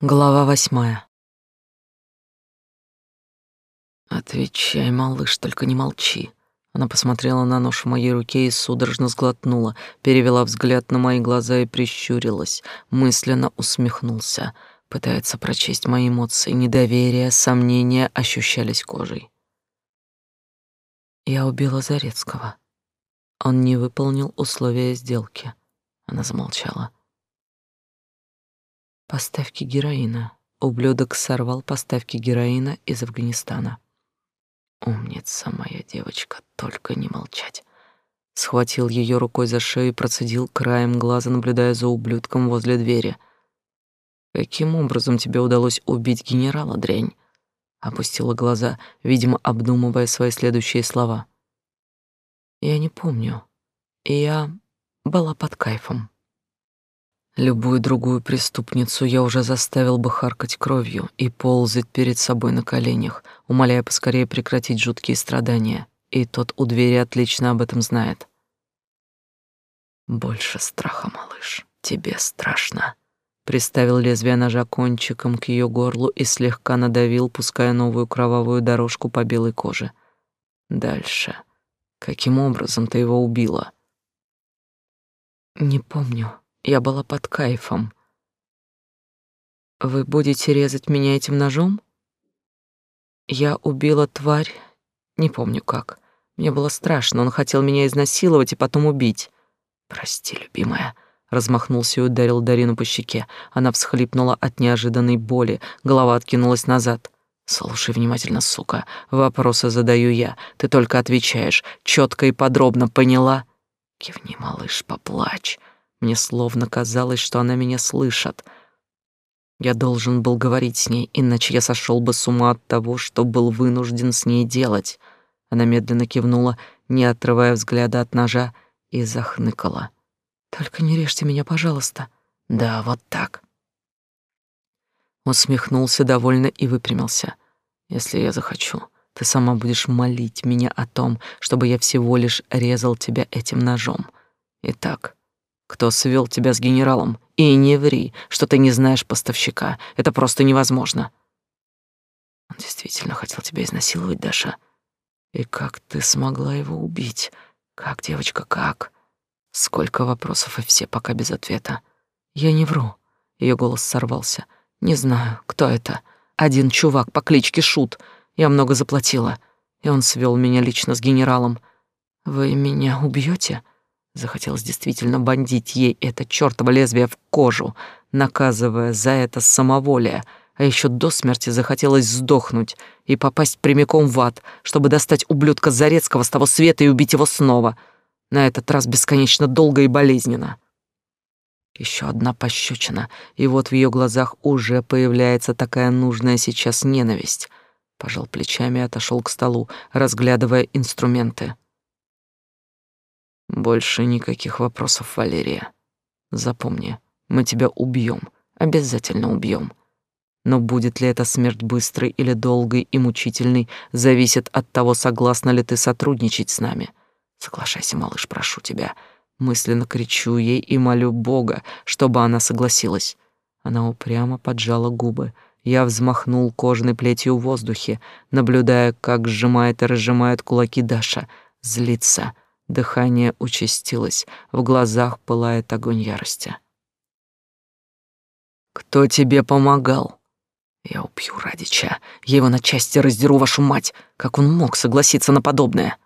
Глава восьмая. Отвечай, малыш, только не молчи. Она посмотрела на нож в моей руке и судорожно сглотнула, перевела взгляд на мои глаза и прищурилась, мысленно усмехнулся. Пытается прочесть мои эмоции, недоверие, сомнения ощущались кожей. Я убила Зарецкого. Он не выполнил условия сделки. Она замолчала. Поставки героина. Ублюдок сорвал поставки героина из Афганистана. Умница моя девочка, только не молчать. Схватил ее рукой за шею и процедил краем глаза, наблюдая за ублюдком возле двери. Каким образом тебе удалось убить генерала, дрянь? Опустила глаза, видимо, обдумывая свои следующие слова. Я не помню. Я была под кайфом. Любую другую преступницу я уже заставил бы харкать кровью и ползать перед собой на коленях, умоляя поскорее прекратить жуткие страдания. И тот у двери отлично об этом знает. Больше страха, малыш. Тебе страшно. Приставил лезвие ножа кончиком к ее горлу и слегка надавил, пуская новую кровавую дорожку по белой коже. Дальше. Каким образом ты его убила? Не помню. Я была под кайфом. Вы будете резать меня этим ножом? Я убила тварь, не помню как. Мне было страшно, он хотел меня изнасиловать и потом убить. Прости, любимая. Размахнулся и ударил Дарину по щеке. Она всхлипнула от неожиданной боли, голова откинулась назад. Слушай внимательно, сука. Вопросы задаю я. Ты только отвечаешь, четко и подробно, поняла? Кивни, малыш, поплачь. Мне словно казалось, что она меня слышит. Я должен был говорить с ней, иначе я сошел бы с ума от того, что был вынужден с ней делать. Она медленно кивнула, не отрывая взгляда от ножа, и захныкала. «Только не режьте меня, пожалуйста». «Да, вот так». Усмехнулся довольно и выпрямился. «Если я захочу, ты сама будешь молить меня о том, чтобы я всего лишь резал тебя этим ножом. Итак, кто свел тебя с генералом? И не ври, что ты не знаешь поставщика. Это просто невозможно. Он действительно хотел тебя изнасиловать, Даша. И как ты смогла его убить? Как, девочка, как? Сколько вопросов, и все пока без ответа. Я не вру. Ее голос сорвался. Не знаю, кто это. Один чувак по кличке Шут. Я много заплатила, и он свел меня лично с генералом. Вы меня убьете? Захотелось действительно бандить ей это чёртово лезвие в кожу, наказывая за это самоволие, а еще до смерти захотелось сдохнуть и попасть прямиком в ад, чтобы достать ублюдка Зарецкого с того света и убить его снова, на этот раз бесконечно долго и болезненно. Еще одна пощечина, и вот в ее глазах уже появляется такая нужная сейчас ненависть. Пожал плечами и отошел к столу, разглядывая инструменты. Больше никаких вопросов, Валерия. Запомни, мы тебя убьем, обязательно убьем. Но будет ли эта смерть быстрой или долгой и мучительной, зависит от того, согласна ли ты сотрудничать с нами. Соглашайся, малыш, прошу тебя. Мысленно кричу ей и молю Бога, чтобы она согласилась. Она упрямо поджала губы. Я взмахнул кожаной плетью в воздухе, наблюдая, как сжимает и разжимает кулаки Даша. Злится. Дыхание участилось, в глазах пылает огонь ярости. «Кто тебе помогал?» «Я убью Радича. Я его на части раздеру, вашу мать. Как он мог согласиться на подобное?»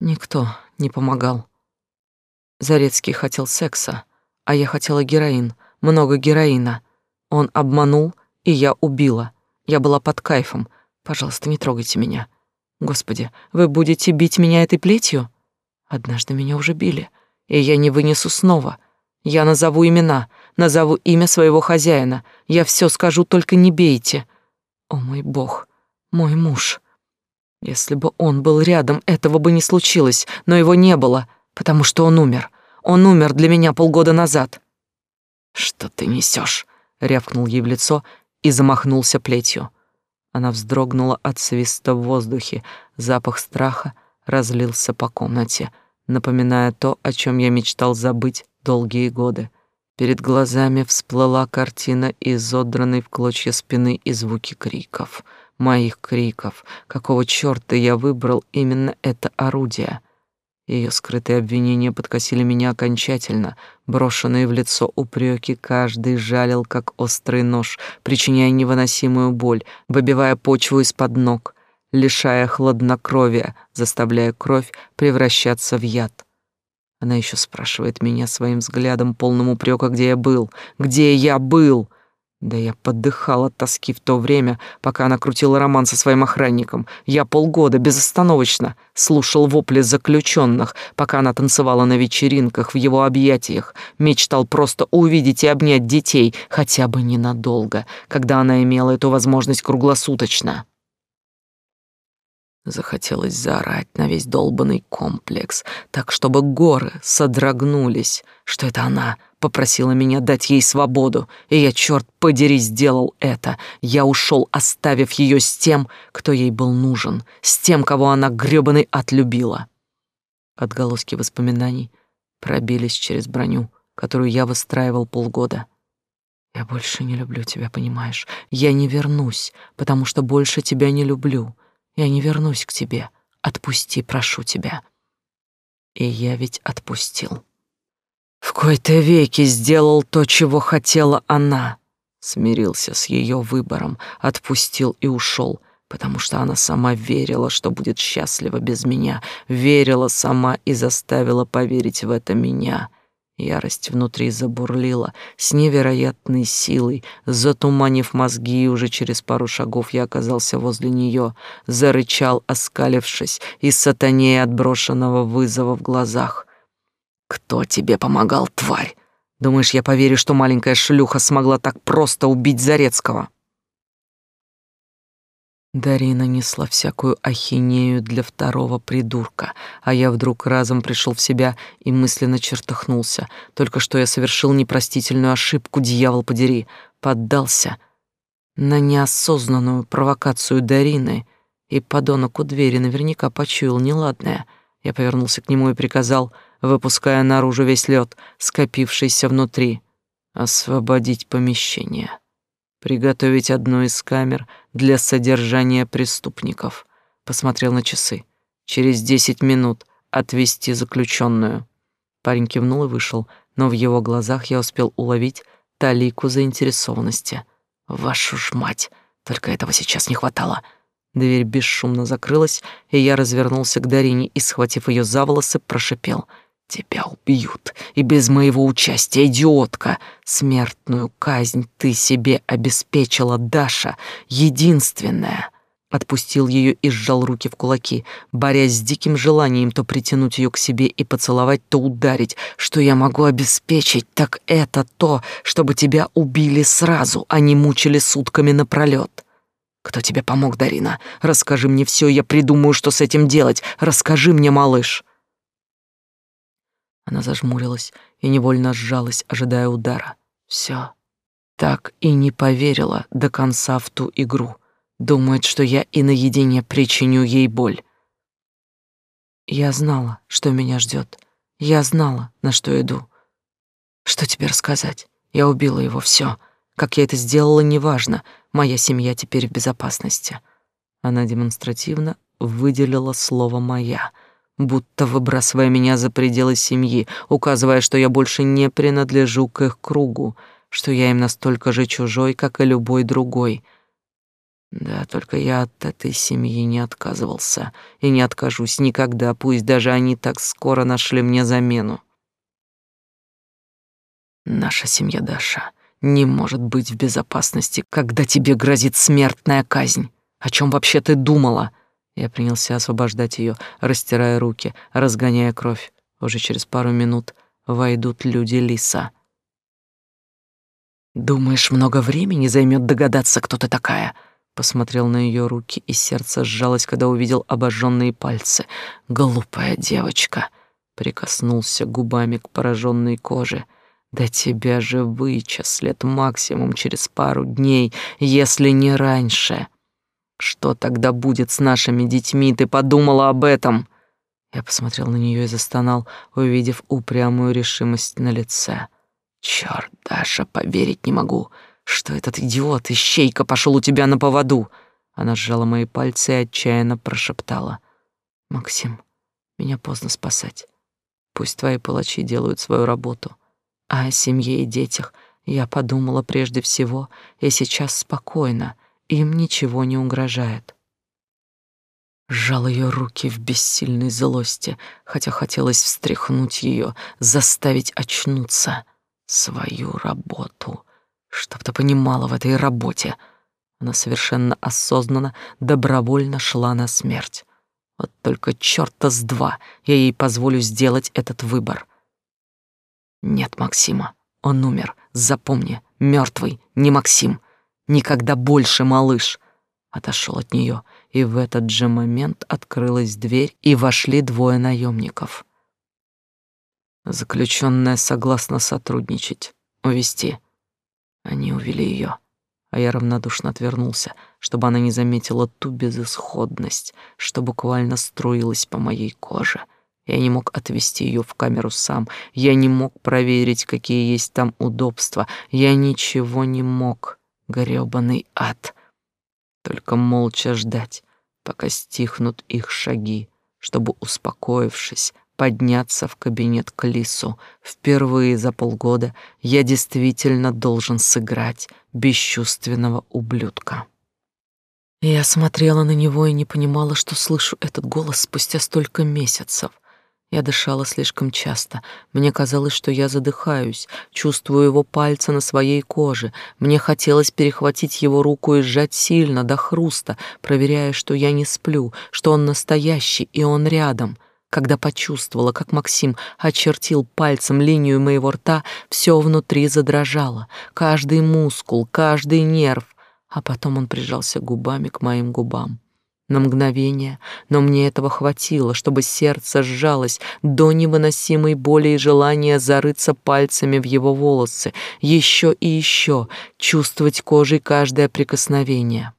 «Никто не помогал. Зарецкий хотел секса, а я хотела героин, много героина. Он обманул, и я убила. Я была под кайфом. Пожалуйста, не трогайте меня. Господи, вы будете бить меня этой плетью?» Однажды меня уже били, и я не вынесу снова. Я назову имена, назову имя своего хозяина. Я все скажу, только не бейте. О мой бог, мой муж. Если бы он был рядом, этого бы не случилось, но его не было, потому что он умер. Он умер для меня полгода назад. Что ты несешь? рявкнул ей в лицо и замахнулся плетью. Она вздрогнула от свиста в воздухе, запах страха разлился по комнате, напоминая то, о чем я мечтал забыть долгие годы. Перед глазами всплыла картина изодранной в клочья спины и звуки криков. Моих криков. Какого чёрта я выбрал именно это орудие? Ее скрытые обвинения подкосили меня окончательно. Брошенные в лицо упреки каждый жалил, как острый нож, причиняя невыносимую боль, выбивая почву из-под ног, лишая хладнокровия, заставляя кровь превращаться в яд. Она еще спрашивает меня своим взглядом, полным упрека, где я был, где я был. Да я подыхал от тоски в то время, пока она крутила роман со своим охранником. Я полгода безостановочно слушал вопли заключенных, пока она танцевала на вечеринках в его объятиях, мечтал просто увидеть и обнять детей, хотя бы ненадолго, когда она имела эту возможность круглосуточно. Захотелось заорать на весь долбанный комплекс, так чтобы горы содрогнулись, что это она попросила меня дать ей свободу, и я, черт подери, сделал это. Я ушел, оставив ее с тем, кто ей был нужен, с тем, кого она грёбаный отлюбила. Отголоски воспоминаний пробились через броню, которую я выстраивал полгода. Я больше не люблю тебя, понимаешь? Я не вернусь, потому что больше тебя не люблю. Я не вернусь к тебе. Отпусти, прошу тебя. И я ведь отпустил. В кои-то веки сделал то, чего хотела она. Смирился с ее выбором, отпустил и ушел, потому что она сама верила, что будет счастлива без меня, верила сама и заставила поверить в это меня — Ярость внутри забурлила с невероятной силой, затуманив мозги, и уже через пару шагов я оказался возле нее, зарычал, оскалившись, и сатанея отброшенного вызова в глазах. «Кто тебе помогал, тварь? Думаешь, я поверю, что маленькая шлюха смогла так просто убить Зарецкого?» Дарина несла всякую ахинею для второго придурка, а я вдруг разом пришел в себя и мысленно чертыхнулся. Только что я совершил непростительную ошибку, дьявол подери, поддался на неосознанную провокацию Дарины, и подонок у двери наверняка почуял неладное. Я повернулся к нему и приказал, выпуская наружу весь лед, скопившийся внутри, освободить помещение приготовить одну из камер для содержания преступников. Посмотрел на часы. Через десять минут отвезти заключенную. Парень кивнул и вышел, но в его глазах я успел уловить талику заинтересованности. Вашу ж мать, только этого сейчас не хватало. Дверь бесшумно закрылась, и я развернулся к Дарине и, схватив ее за волосы, прошипел — Тебя убьют, и без моего участия, идиотка. Смертную казнь ты себе обеспечила, Даша, единственная. Отпустил ее и сжал руки в кулаки, борясь с диким желанием то притянуть ее к себе и поцеловать, то ударить. Что я могу обеспечить, так это то, чтобы тебя убили сразу, а не мучили сутками напролет. Кто тебе помог, Дарина? Расскажи мне все, я придумаю, что с этим делать. Расскажи мне, малыш. Она зажмурилась и невольно сжалась, ожидая удара. Все. Так и не поверила до конца в ту игру. Думает, что я и наедине причиню ей боль. Я знала, что меня ждет. Я знала, на что иду. Что тебе рассказать? Я убила его, все. Как я это сделала, неважно. Моя семья теперь в безопасности. Она демонстративно выделила слово «моя», будто выбрасывая меня за пределы семьи, указывая, что я больше не принадлежу к их кругу, что я им настолько же чужой, как и любой другой. Да, только я от этой семьи не отказывался и не откажусь никогда, пусть даже они так скоро нашли мне замену. Наша семья, Даша, не может быть в безопасности, когда тебе грозит смертная казнь. О чем вообще ты думала? Я принялся освобождать ее, растирая руки, разгоняя кровь. Уже через пару минут войдут люди Лиса. «Думаешь, много времени займет догадаться, кто ты такая?» Посмотрел на ее руки, и сердце сжалось, когда увидел обожженные пальцы. «Глупая девочка!» Прикоснулся губами к пораженной коже. «Да тебя же вычислят максимум через пару дней, если не раньше!» Что тогда будет с нашими детьми? Ты подумала об этом? Я посмотрел на нее и застонал, увидев упрямую решимость на лице. Черт, Даша, поверить не могу, что этот идиот ищейка пошел у тебя на поводу. Она сжала мои пальцы и отчаянно прошептала: "Максим, меня поздно спасать. Пусть твои палачи делают свою работу, а о семье и детях я подумала прежде всего, и сейчас спокойно, им ничего не угрожает". Сжал ее руки в бессильной злости, хотя хотелось встряхнуть ее, заставить очнуться. Свою работу. Чтоб ты понимала в этой работе. Она совершенно осознанно, добровольно шла на смерть. Вот только черта с два я ей позволю сделать этот выбор. Нет Максима, он умер, запомни, мертвый, не Максим. Никогда больше, малыш. Отошел от нее, и в этот же момент открылась дверь, и вошли двое наемников. Заключенная согласна сотрудничать, увести. Они увели ее а я равнодушно отвернулся, чтобы она не заметила ту безысходность, что буквально струилась по моей коже. Я не мог отвести ее в камеру сам, я не мог проверить, какие есть там удобства, я ничего не мог, грёбаный ад. Только молча ждать, пока стихнут их шаги, чтобы, успокоившись, подняться в кабинет к Лису. Впервые за полгода я действительно должен сыграть бесчувственного ублюдка. Я смотрела на него и не понимала, что слышу этот голос спустя столько месяцев. Я дышала слишком часто. Мне казалось, что я задыхаюсь, чувствую его пальцы на своей коже. Мне хотелось перехватить его руку и сжать сильно, до хруста, проверяя, что я не сплю, что он настоящий и он рядом — когда почувствовала, как Максим очертил пальцем линию моего рта, все внутри задрожало, каждый мускул, каждый нерв, а потом он прижался губами к моим губам. На мгновение, но мне этого хватило, чтобы сердце сжалось до невыносимой боли и желания зарыться пальцами в его волосы, еще и еще чувствовать кожей каждое прикосновение.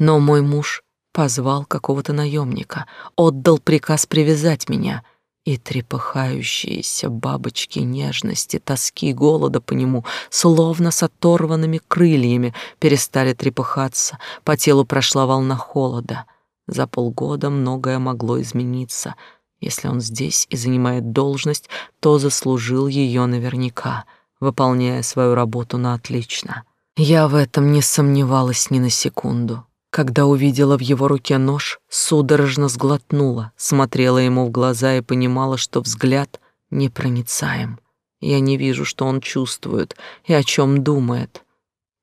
Но мой муж позвал какого-то наемника, отдал приказ привязать меня, и трепыхающиеся бабочки нежности, тоски, голода по нему, словно с оторванными крыльями, перестали трепыхаться, по телу прошла волна холода. За полгода многое могло измениться. Если он здесь и занимает должность, то заслужил ее наверняка, выполняя свою работу на отлично. Я в этом не сомневалась ни на секунду. Когда увидела в его руке нож, судорожно сглотнула, смотрела ему в глаза и понимала, что взгляд непроницаем. Я не вижу, что он чувствует и о чем думает.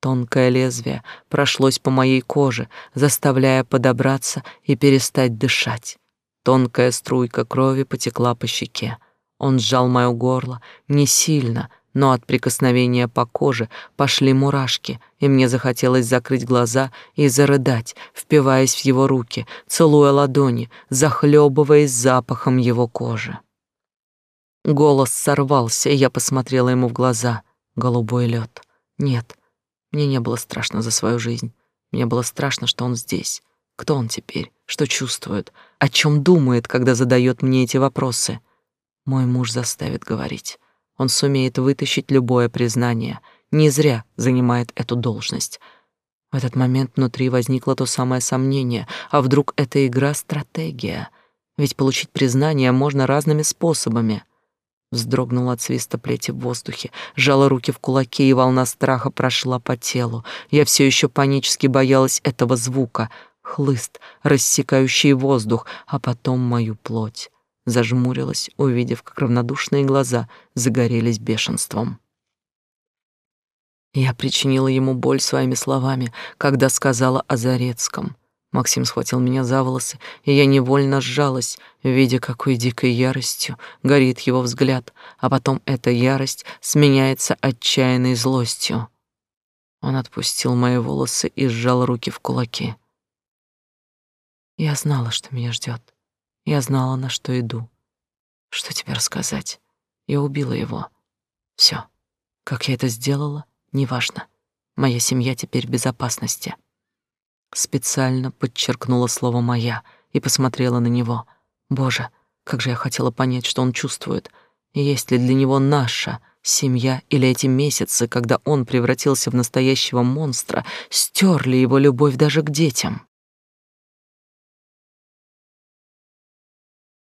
Тонкое лезвие прошлось по моей коже, заставляя подобраться и перестать дышать. Тонкая струйка крови потекла по щеке. Он сжал моё горло не сильно, но от прикосновения по коже пошли мурашки, и мне захотелось закрыть глаза и зарыдать, впиваясь в его руки, целуя ладони, захлебываясь запахом его кожи. Голос сорвался, и я посмотрела ему в глаза. Голубой лед. Нет, мне не было страшно за свою жизнь. Мне было страшно, что он здесь. Кто он теперь? Что чувствует? О чем думает, когда задает мне эти вопросы? Мой муж заставит говорить. Он сумеет вытащить любое признание. Не зря занимает эту должность. В этот момент внутри возникло то самое сомнение, а вдруг это игра стратегия? Ведь получить признание можно разными способами. Вздрогнула от свиста плети в воздухе, сжала руки в кулаки, и волна страха прошла по телу. Я все еще панически боялась этого звука, хлыст, рассекающий воздух, а потом мою плоть зажмурилась, увидев, как равнодушные глаза загорелись бешенством. Я причинила ему боль своими словами, когда сказала о Зарецком. Максим схватил меня за волосы, и я невольно сжалась, видя, какой дикой яростью горит его взгляд, а потом эта ярость сменяется отчаянной злостью. Он отпустил мои волосы и сжал руки в кулаки. Я знала, что меня ждет. Я знала, на что иду. Что тебе рассказать? Я убила его. Все. Как я это сделала, неважно. Моя семья теперь в безопасности. Специально подчеркнула слово «моя» и посмотрела на него. Боже, как же я хотела понять, что он чувствует. Есть ли для него наша Семья или эти месяцы, когда он превратился в настоящего монстра, стерли его любовь даже к детям.